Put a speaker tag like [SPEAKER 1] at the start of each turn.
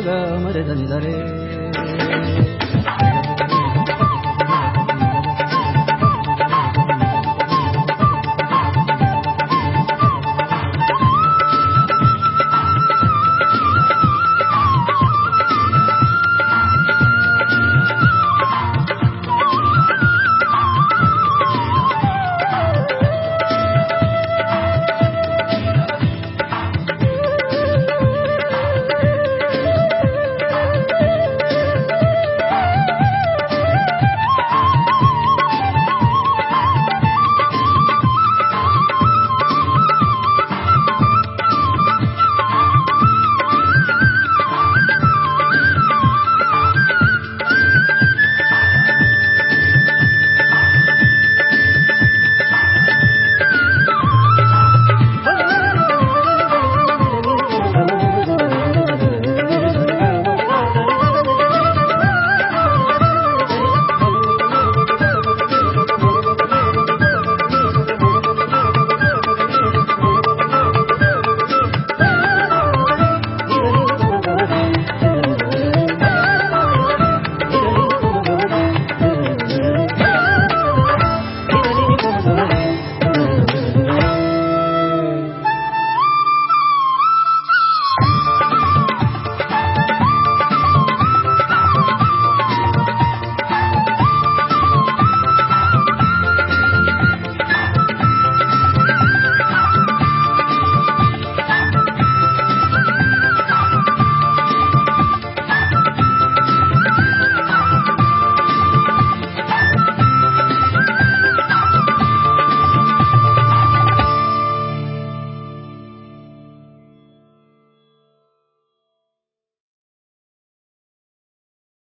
[SPEAKER 1] ni ma pa